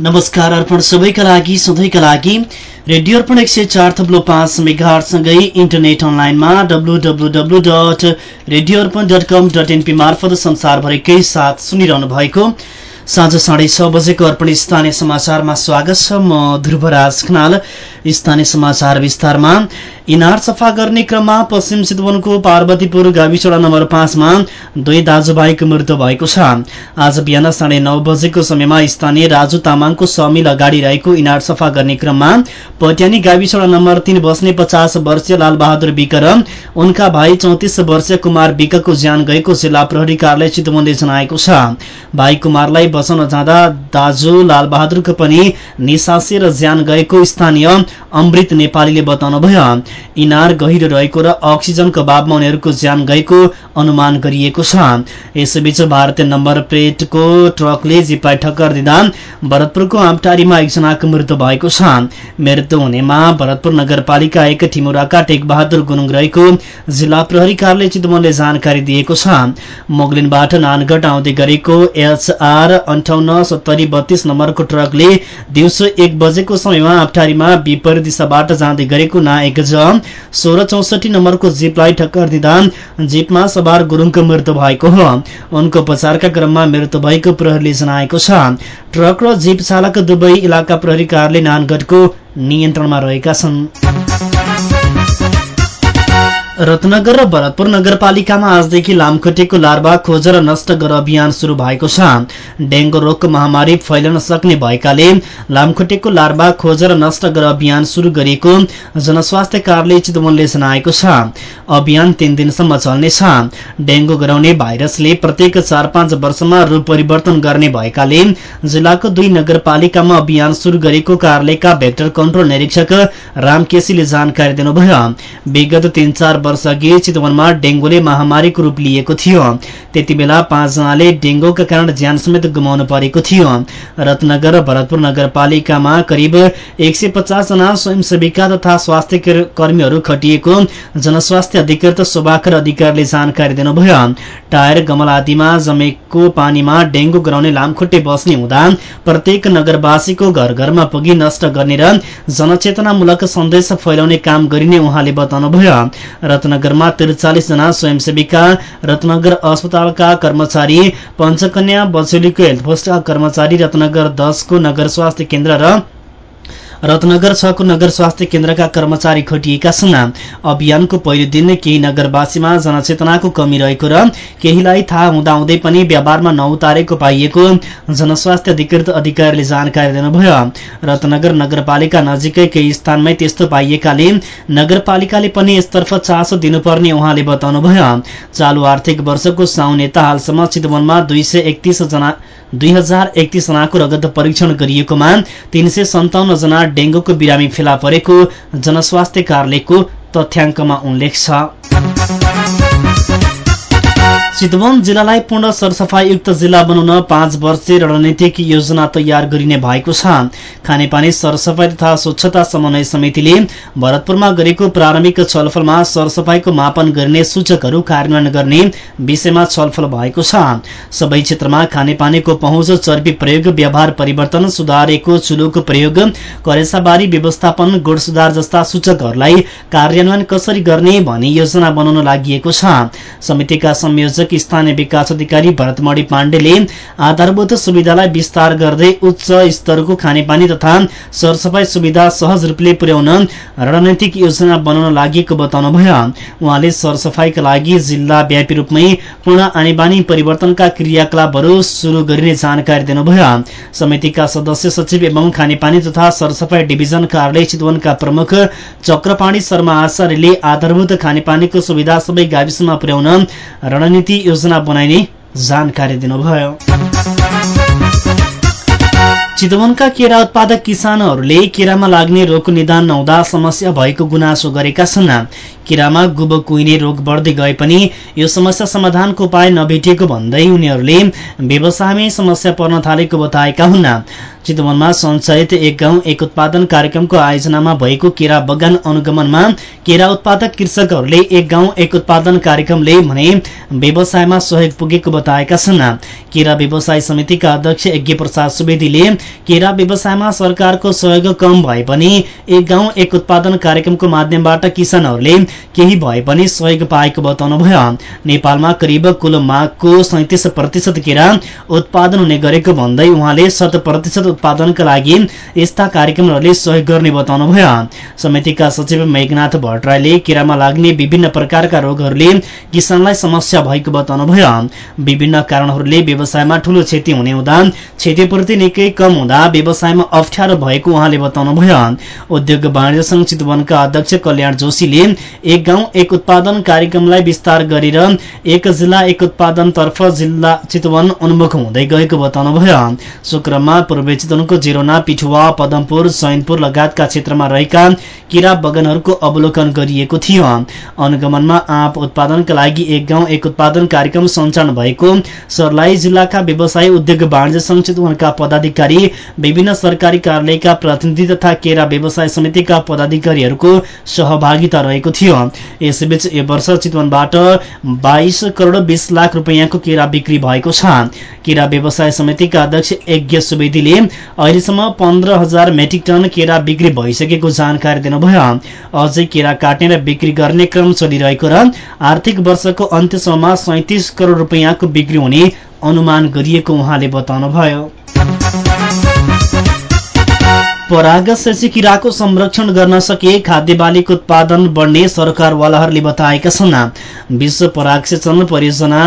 नमस्कार अर्पण सबैका लागि सधैँका लागि रेडियो अर्पण एक सय चार थप्लो पाँच मेघाटसँगै इन्टरनेट अनलाइनमा W dot radio Arpan dot com dot NP मार्फत संसारभरिकै साथ सुनिरहनु भएको साँझ साढे छ बजेको अर्पण स्थानीय समाचारमा स्वागत छ। म ध्रुवराज खनाल। स्थानीय समाचार विस्तारमा। इनार सफा गर्ने क्रममा पश्चिम चितवनको पार्वतीपुर गाविसडा नम्बर पाँचमा दुई दाजुभाइको मृत्यु भएको छ। आज बिहान साढे नौ बजेको समयमा स्थानीय राजु तामाङको समिल अगाडि रहेको इनार सफा गर्ने क्रममा पट्यानी गाविसडा नम्बर तीन बस्ने पचास वर्षीय लालबहादुर विक र उनका भाइ चौतिस वर्षीय कुमार विकको ज्यान गएको जिल्ला प्रहरी कार्यालय चितवनले जनाएको छ। भाइ कुमारलाई बचाउन जाँदा दाजु लालबहादुरको पनि निसासेर ज्यान गएको स्थानीय अमृत नेपालीले बताउनुभयो। इनार गहिरो रहेको र अक्सिजनको अभावमा उनीहरूको ज्यान गएको अनुमान गरिएको छ। यसैबीच भारतीय नम्बर प्लेटको ट्रकले जिपलाई ठक्कर दिँदा भरतपुरको आमटारीमा एकजनाको मृत्यु भएको छ। मृत्यु हुनेमा भरतपुर नगरपालिका एक ठिमुराका टेकबहादुर गुरुङ रहेको जिल्ला प्रहरी कार्यालय चितवनले जानकारी दिएको छ। मोगलिनबाट नानगढ आउँदै गरेको एचआर अन्ठाउन्न सत्तरी बत्तीस नम्बरको ट्रकले दिउँसो एक बजेको समयमा आप्टारीमा विपरीत दिशाबाट जाँदै गरेको ना एक सोह्र चौसठी नम्बरको जीपलाई ठक्कर दिँदा जीपमा सवार गुरुङको मृत्यु भएको हो। उनको उपचारका क्रममा मृत्यु भएको प्रहरीले जनाएको छ। ट्रक र जीप चालक दुवै इलाका प्रहरी कार्यालय नानगढको नियन्त्रणमा रहेका छन्। रत्नगर र भरतपुर नगरपालिकामा आजदेखि लामखुट्टेको लार्वा खोजेर नष्ट गर अभियान शुरू भएको छ। डेंगू रोगको महामारी फैलन सक्ने भएकाले लामखुट्टेको लार्वा खोजेर नष्ट गर अभियान शुरू गरिएको जनस्वास्थ्य कार्यालय चितवनले जनाएको छ। अभियान तीन दिनसम्म चल्नेछ। डेंगू गराउने भाइरसले प्रत्येक चार पाँच वर्षमा रूप परिवर्तन गर्ने भएकाले जिल्लाको दुई नगरपालिकामा अभियान शुरू गरेको कार्यालयका भेक्टर कन्ट्रोल निरीक्षक राम केसीले जानकारी दिनुभयो। विगत तीन चार वर्ष अघि चितवनमा डेंगूले महामारीको रूप लिएको थियो। त्यति बेला पाँचजनाले डेंगूका कारण ज्यान समेत गुमाउनु परेको थियो। रत्नगर भरतपुर नगरपालिकामा करिब एक सय पचास जना स्वयंसेविका तथा स्वास्थ्य कर्मीहरू खटिएको जनस्वास्थ्य अधिकृत शोभाकर अधिकारीले जानकारी दिनुभयो। टायर गमल आदिमा जमेको पानीमा डेंगू गराउने लामखुट्टे बस्ने हुँदा प्रत्येक नगरवासीको घर घरमा पुगी नष्ट गर्ने र जनचेतनामूलक सन्देश फैलाउने काम गरिने उहाँले बताउनुभयो। रत्नगरमा त्रिचालिस जना स्वयंसेविका रत्नगर अस्पतालका कर्मचारी पञ्चकन्या बचौलीको हेल्थ पोस्टका कर्मचारी रत्नगर दशको नगर स्वास्थ्य केन्द्र र रत्नगर छको नगर स्वास्थ्य केन्द्रका कर्मचारी खटिएका छन्। अभियानको पहिलो दिन केही नगरवासीमा जनचेतनाको कमी रहेको र केहीलाई थाहा हुँदाहुँदै पनि व्यवहारमा नउतारेको पाइएको जनस्वास्थ्य अधिकृत अधिकारीले जानकारी दिनुभयो। रत्नगर नगरपालिका नजिकै केही स्थानमै त्यस्तो पाइएकाले नगरपालिकाले पनि यसतर्फ चासो दिनुपर्ने उहाँले बताउनुभयो। चालु आर्थिक वर्षको साउन यता हालसम्म चितवनमा दुई सय एकतिस जना दुई हजार एकतिस जनाको रगत परीक्षण गरिएकोमा तीन सय सन्ताउन्न जना डेंगूको बिरामी फेला परेको जनस्वास्थ्य कार्यालयको तथ्याङ्कमा उल्लेख छ। चितवन जिल्लालाई पूर्ण सरसफाईयुक्त जिल्ला बनाउन पाँच वर्षे रणनीतिक योजना तयार गरिने भएको छ। खानेपानी सरसफाई तथा स्वच्छता समन्वय समितिले भरतपुरमा गरेको प्रारम्भिक छलफलमा सरसफाईको मापन गरिने सूचकहरू कार्यान्वयन गर्ने विषयमा छलफल भएको छ। सबै क्षेत्रमा खानेपानीको पहुँच चर्बी प्रयोग व्यवहार परिवर्तन सुधारेको चुलोको प्रयोग करेसाबारी व्यवस्थापन गुण सुधार जस्ता सूचकहरूलाई कार्यान्वयन कसरी गर्ने भनी योजना बनाउन लागि समितिका संयोजक निर्देशक स्थानीय विकास अधिकारी भरतमणी पाण्डेले आधारभूत सुविधालाई विस्तार गर्दै उच्च स्तरको खानेपानी तथा सरसफाई सुविधा सहज रूपले पुर्याउन रणनीतिक योजना बनाउन लागि बताउनुभयो। उहाँले सरसफाईका लागि जिल्ला व्यापी रूपमै पूर्ण आनीबानी परिवर्तनका क्रियाकलापहरू शुरू गरिने जानकारी दिनुभयो। समितिका सदस्य सचिव एवं खानेपानी तथा सरसफाई डिभिजन कार्यालय चितवनका प्रमुख चक्रपाणी शर्मा आचार्यले आधारभूत खानेपानीको सुविधा सबै गाविसमा पुर्याउन रणनीति योजना बनाइने जानकारी दिनुभयो। चितवनका केरा उत्पादक किसानहरूले केरामा लाग्ने रोगको निदान नहुँदा समस्या भएको गुनासो गरेका छन्। केरामा गुब कुहिने रोग बढ्दै गए पनि यो समस्या समाधानको उपाय नभेटिएको भन्दै उनीहरूले व्यवसायमै समस्या पर्न थालेको बताएका हुन्। चितवनमा सञ्चालित एक गाउँ एक उत्पादन कार्यक्रमको आयोजनामा भएको केरा बगान अनुगमनमा केरा उत्पादक कृषकहरूले एक गाउँ एक उत्पादन कार्यक्रमले भने व्यवसायमा सहयोग पुगेको बताएका छन्। केरा व्यवसाय समितिका अध्यक्ष यज्ञ प्रसाद सुवेदीले केरा व्यवसायमा सरकारको सहयोग कम भए पनि एक गाउँ एक उत्पादन कार्यक्रमको माध्यमबाट किसानहरूले केही भए पनि सहयोग पाएको बताउनुभयो। नेपालमा करिब कुल मागको सैतिस प्रतिशत केरा उत्पादन हुने गरेको भन्दै उहाँले शत प्रतिशत उत्पादनका लागि यस्ता कार्यक्रमहरूले सहयोग गर्ने बताउनुभयो। समितिका सचिव मेघनाथ भट्टराईले केरामा लाग्ने विभिन्न प्रकारका रोगहरूले किसानलाई समस्या भएको बताउनुभयो। विभिन्न कारणहरूले व्यवसायमा ठूलो क्षति हुने हुँदा क्षतिपूर्ति निकै कम हुँदा व्यवसायमा अप्ठ्यारो भएको उहाँले बताउनुभयो उद्योग वाणिज्य संघ चितवनका अध्यक्ष कल्याण जोशीले एक गाउँ एक उत्पादन कार्यक्रमलाई विस्तार गरेर एक जिल्ला एक उत्पादन तर्फ जिल्ला चितवन उन्मुख हुँदै गएको बताउनुभयो शुक्रमा पूर्वी चितवनको जिरोना पिठुवा पदमपुर सैनपुर लगायतका क्षेत्रमा रहेका किरा बगानहरूको अवलोकन गरिएको थियो। अनुगमनमा आँप उत्पादनका लागि एक गाउँ एक उत्पादन कार्यक्रम सञ्चालन भएको सर्लाही जिल्लाका व्यवसायी उद्योग वाणिज्य संघ चितवनका पदाधिकारी विभिन्न सरकारी कार्यालयका प्रतिनिधि तथा केरा व्यवसाय समितिका पदाधिकारीहरूको सहभागिता रहेको थियो। यसैबीच यो वर्ष चितवनबाट बाइस करोड़ बीस लाख रुपियाँको केरा बिक्री भएको छ। केरा व्यवसाय समितिका अध्यक्ष यज्ञ सुवेदीले अहिलेसम्म पन्ध्र हजार मेट्रिक टन केरा बिक्री भइसकेको जानकारी दिनुभयो। अझै केरा काट्ने र बिक्री गर्ने क्रम चलिरहेको र आर्थिक वर्षको अन्त्यसम्ममा सैतिस करोड़ रुपियाँको बिक्री हुने अनुमान गरिएको उहाँले बताउनुभयो। परागशेषी किराको संरक्षण गर्न सके खाद्य बालीको उत्पादन बढ्ने सरकारवालाहरूले बताएका छन्। विश्व परागसेचन परियोजना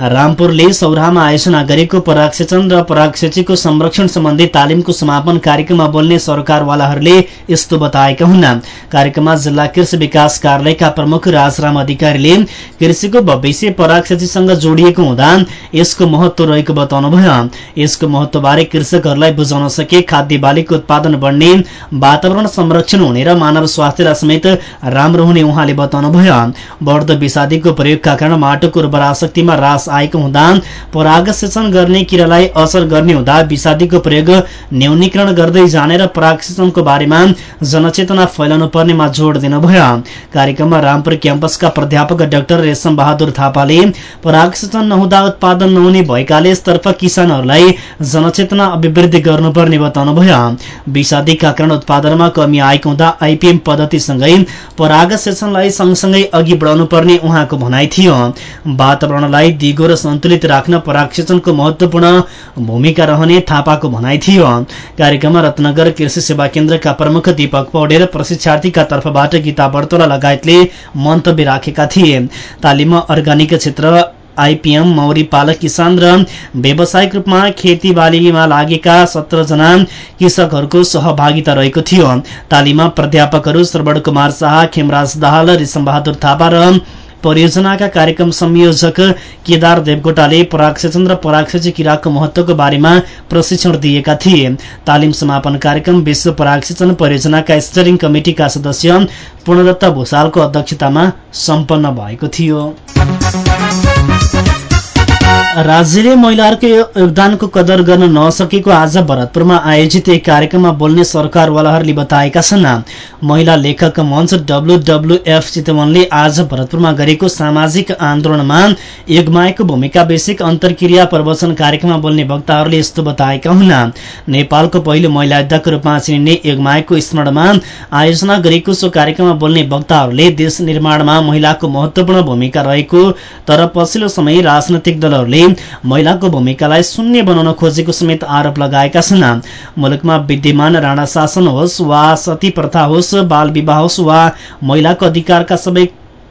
रामपुरले सौराहामा आयोजना गरेको परागसेचन र परागसेचीको संरक्षण सम्बन्धी तालिमको समापन कार्यक्रममा बोल्ने सरकारवालाहरूले यस्तो बताएका हुन्। कार्यक्रममा जिल्ला कृषि विकास कार्यालयका प्रमुख राजराम अधिकारीले कृषिको भविष्य परागसेचीसँग जोडिएको हुँदा यसको महत्व रहेको बताउनुभयो। यसको महत्वबारे कृषकहरूलाई बुझाउन सके खाद्य बालीको उत्पादन बढ्ने वातावरण संरक्षण हुने र मानव स्वास्थ्यलाई समेत राम्रो हुने उहाँले बताउनुभयो। बढ्दो विषादीको प्रयोगका कारण माटोको उर्वरा शक्तिमा रास आएको हुँदा पराग सेचन गर्ने किरालाई असर गर्ने हुँदा विषादीको प्रयोग न्यूनीकरण गर्दै जाने र पराग सेचनको बारेमा जनचेतना फैलाउनु पर्नेमा जोड़ दिनुभयो। कार्यक्रममा रामपुर क्याम्पसका प्राध्यापक डाक्टर रेशम बहादुर थापाले पराग सेचन नहुँदा उत्पादन नहुने भएकाले यसतर्फ किसानहरूलाई जनचेतना अभिवृद्धि गर्नुपर्ने बताउनुभयो। विषादीका कारण उत्पादनमा कमी आएको हुँदा आइपिएम पद्धतिसँगै पराग सेचनलाई सँगसँगै अघि बढाउनु पर्ने उहाँको भनाइ थियो। वातावरणलाई दिगो र सन्तुलित राख्न परागसेचनको महत्वपूर्ण भूमिका रहने थापाको भनाइ थियो। कार्यक्रममा रत्नगर कृषि सेवा केन्द्रका प्रमुख दीपक पौडेल प्रशिक्षार्थीका तर्फबाट गीता बर्तोला लगायतले मन्तव्य राखेका थिए। तालिममा अर्ग्यानिक क्षेत्र आइपिएम मौरी पालक किसान र व्यावसायिक रूपमा खेतीबालीमा लागेका सत्रजना कृषकहरूको सहभागिता रहेको थियो। तालिममा प्राध्यापकहरू श्रवण कुमार शाह खेमराज दाहाल रिसम बहादुर थापा र परियोजनाका कार्यक्रम संयोजक केदार देवकोटाले परागसेचन र परागसेची किराको महत्वको बारेमा प्रशिक्षण दिएका थिए। तालिम समापन कार्यक्रम विश्व परागसेचन परियोजनाका स्टियरिङ कमिटिका सदस्य पूर्णदत्त भूषालको अध्यक्षतामा सम्पन्न भएको थियो। राज्यले महिलाहरूको योगदानको कदर गर्न नसकेको आज भरतपुरमा आयोजित एक कार्यक्रममा बोल्ने सरकारवालाहरूले बताएका छन्। महिला लेखक मञ्च डब्लुडब्लुएफ चितवनले आज भरतपुरमा गरेको सामाजिक आन्दोलनमा योगमाएको भूमिका बेसिक अन्तर्क्रिया प्रवचन कार्यक्रममा बोल्ने वक्ताहरूले यस्तो बताएका हुन्। नेपालको पहिलो महिला अध्यक्ष रूपमा चिनिने योगमाएको स्मरणमा आयोजना गरेको सो कार्यक्रममा बोल्ने वक्ताहरूले देश निर्माणमा महिलाको महत्वपूर्ण भूमिका रहेको तर पछिल्लो समय राजनैतिक दलहरूले महिलाको भूमिकालाई शून्य बनाउन खोजेको समेत आरोप लगाएका छन्। मुलुकमा विद्यमान राणा शासन होस् वा सती प्रथा होस् बाल विवाह होस् वा महिलाको अधिकारका सबै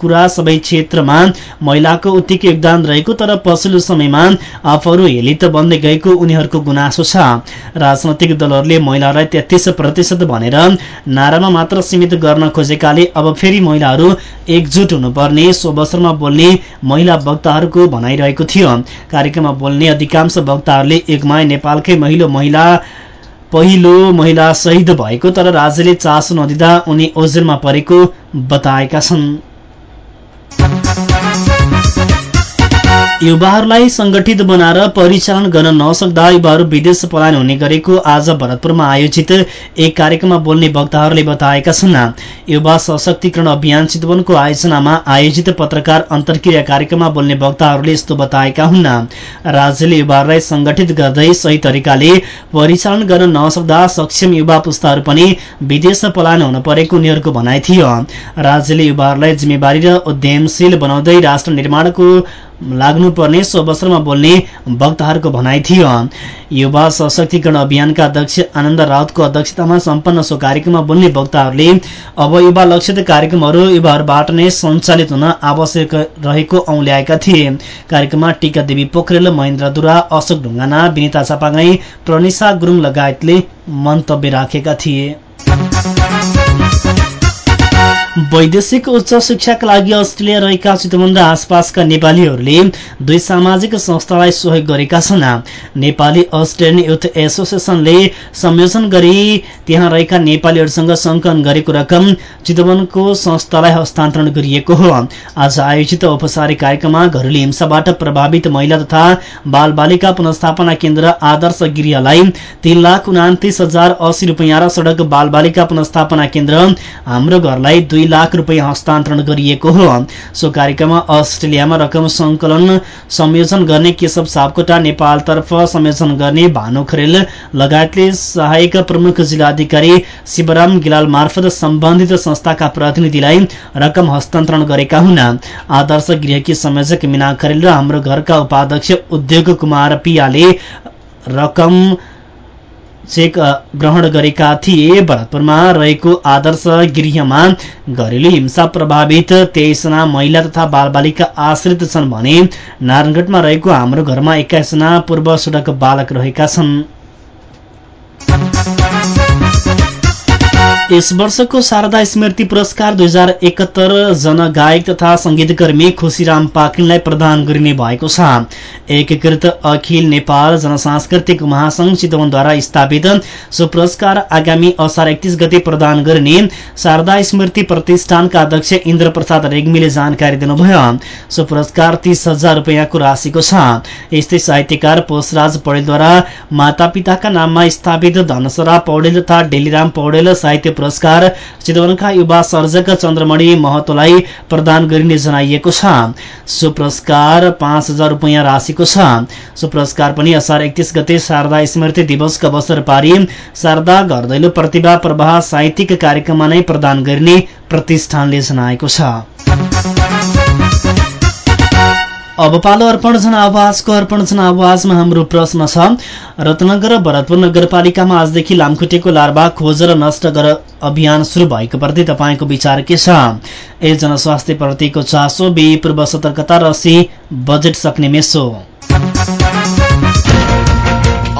कुरा सबै क्षेत्रमा महिलाको उत्तिकै योगदान रहेको तर पछिल्लो समयमा आफूहरू हेलित बन्दै गएको उनीहरूको गुनासो छ। राजनैतिक दलहरूले महिलालाई तेत्तिस प्रतिशत भनेर नारामा मात्र सीमित गर्न खोजेकाले अब फेरि महिलाहरू एकजुट हुनुपर्ने सो अवसरमा बोल्ने महिला वक्ताहरूको भनाइरहेको थियो। कार्यक्रममा बोल्ने अधिकांश वक्ताहरूले एकमाय नेपालकै महिलो महिला पहिलो महिला शहीद भएको तर राज्यले चासो नदिँदा उनी ओजेलमा परेको बताएका छन्। Música युवाहरूलाई संगठित बनाएर परिचालन गर्न नसक्दा युवाहरू विदेश पलायन हुने गरेको आज भरतपुरमा आयोजित एक कार्यक्रममा बोल्ने वक्ताहरूले बताएका छन्। युवा सशक्तिकरण अभियान चितवनको आयोजनामा आयोजित पत्रकार अन्तर्क्रिया कार्यक्रममा बोल्ने वक्ताहरूले यस्तो बताएका हुन्। राज्यले युवाहरूलाई संगठित गर्दै सही तरिकाले परिचालन गर्न नसक्दा सक्षम युवा पुस्ताहरू पनि विदेश पलायन हुन परेको उनीहरूको भनाइ थियो। राज्यले युवाहरूलाई जिम्मेवारी र उद्यमशील बनाउँदै राष्ट्र निर्माणको लाग्नुपर्ने सो अवसरमा बोल्ने वक्ताहरूको भनाइ थियो। युवा सशक्तिकरण अभियानका अध्यक्ष आनन्द राउतको अध्यक्षतामा सम्पन्न सो कार्यक्रममा बोल्ने वक्ताहरूले अब युवा लक्षित कार्यक्रमहरू युवाहरूबाट नै सञ्चालित हुन आवश्यक रहेको औल्याएका थिए। कार्यक्रममा टीका देवी पोखरेल महेन्द्र दुरा अशोक ढुङ्गाना विनिता चापागाई प्रनिसा गुरुङ लगायतले मन्तव्य राखेका थिए। वैदेशिक उच्च शिक्षाका लागि अस्ट्रेलिया रहेका चितवन र आसपासका नेपालीहरूले दुई सामाजिक संस्थालाई सहयोग गरेका छन्। नेपाली अस्ट्रेलियन युथ एसोसिएसनले संयोजन गरी त्यहाँ रहेका नेपालीहरूसँग संकलन गरेको रकम चितवनको संस्थालाई हस्तान्तरण गरिएको हो। आज आयोजित औपचारिक कार्यक्रममा घरेलु हिंसाबाट प्रभावित महिला तथा बाल बालिका पुनस्थापना केन्द्र आदर्श गृहलाई तीन लाख उनातिस हजार अस्सी रुपियाँ र सड़क बाल बालिका पुनस्थापना केन्द्र हाम्रो घरलाई दुई दुई लाख रुपियाँ हस्तान्तरण गरिएको हो। सो कार्यक्रममा अस्ट्रेलियामा रकम संकलन संयोजन गर्ने केशव सापकोटा नेपालतर्फ संयोजन गर्ने भानु खरेल लगायतले सहायक प्रमुख जिल्लाधिकारी शिवराम गिलाल मार्फत सम्बन्धित संस्थाका प्रतिनिधिलाई रकम हस्तान्तरण गरेका हुन्। आदर्श गृहकी संयोजक मिना खरेल र हाम्रो घरका उपाध्यक्ष उद्योग कुमार पियाले रकम चेक ग्रहण गरेका थिए। भरतपुरमा रहेको आदर्श गृहमा घरेलु हिंसा प्रभावित तेइसजना महिला तथा बालबालिका आश्रित छन् भने नारायणगढमा रहेको हाम्रो घरमा एक्काइसजना पूर्व सडक बालक रहेका छन्। यस वर्षको शारदा स्मृति पुरस्कार दुई हजार एकहत्तर जनगायक तथा संगीतकर्मी खुशीराम पाकिनलाई प्रदान गरिने भएको छ। एकीकृत अखिल नेपाल जनसांस्कृतिक महासंघ चितवनद्वारा स्थापित सो पुरस्कार आगामी असार एकतिस गते प्रदान गरिने शारदा स्मृति प्रतिष्ठानका अध्यक्ष इन्द्र प्रसाद रेग्मीले जानकारी दिनुभयो। सो पुरस्कार तीस हजार रुपियाँको राशिको छ। यस्तै साहित्यकार पोषराज पौडेलद्वारा मातापिताका नाममा स्थापित धनसरा पौडेल तथा डेलीराम पौडेल साहित्य पुरस्कार चितवनका युवा सर्जक चन्द्रमणि महतोलाई प्रदान गरिने जनाइएको छ। सो पुरस्कार पाँच हजार रुपियाँ राशिको छ। सो पुरस्कार पनि असार एकतिस गते शारदा स्मृति दिवसको अवसर पारी शारदा घरदैलो प्रतिभा प्रवाह साहित्यिक कार्यक्रममा नै प्रदान गरिने प्रतिष्ठानले जनाएको छ। अब पालो अर्पण जनावासको अर्पण जनावासमा हाम्रो प्रश्न छ। रत्नगर भरतपुर नगरपालिकामा आजदेखि लामखुट्टेको लार्वा खोजेर नष्ट गर अभियान सुरु भएको प्रति तपाईँको विचार के छ? ए जनस्वास्थ्य प्रतिको चासो बी पूर्व सतर्कता र सी बजेट सक्ने मेसो।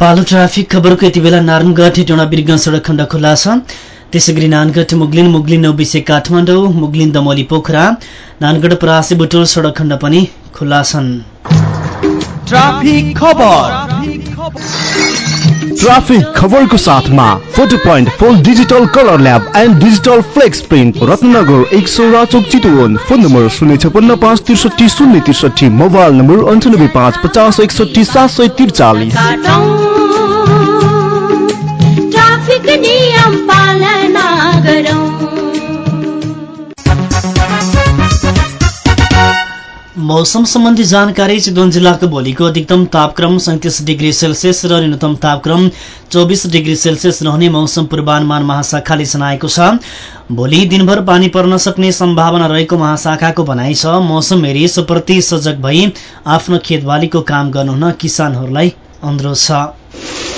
पालो ट्राफिक खबरको यति बेला नारायणगढ हेटौँडा बिर्ग सडक खण्ड खुल्ला छ त्यसै गरी नानगढ मुगलिन मुगलिन नौबिसे काठमाडौँ मुगलिन दमोली पोखरा नानगढ परासी बुटोल सडक खण्ड पनि खुल्ला छन् ट्राफिक खबर। ट्राफिक खबरको साथमा फोटो पोइन्ट फोल digital colour lab and digital flex print Ratnagar एक सौ राचोक चितवन फोन नम्बर शून्य छपन्न पाँच त्रिसठी शून्य त्रिसठी मोबाइल नम्बर अन्ठानब्बे पाँच पचास एकसठी सात सय त्रिचालिस। मौसम सम्बन्धी जानकारी चितवन जिल्लाको भोलिको अधिकतम तापक्रम सैतिस डिग्री सेल्सियस र न्यूनतम तापक्रम चौबिस डिग्री सेल्सियस रहने मौसम पूर्वानुमान महाशाखाले जनाएको छ। भोलि दिनभर पानी पर्न सक्ने सम्भावना रहेको महाशाखाको भनाइ छ। मौसम हेरी प्रति सजग भई आफ्नो खेतबालीको काम गर्नुहुन किसानहरूलाई अनुरोध छ।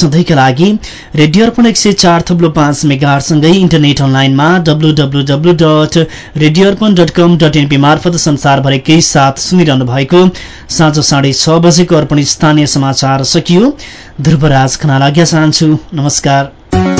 सधैँका लागि रेडियो अर्पण एक सय चार थुप्लो पाँच मेगाहरूसँगै इन्टरनेट अनलाइनमा W W W dot radio Arpan dot com dot NP मार्फत संसारभरिकै साथ सुनिरहनु भएको साँझ साढे छ बजेको अर्पण स्थानीय समाचार सकियो। ध्रुवराज खना लाग्या चाहन्छु। नमस्कार।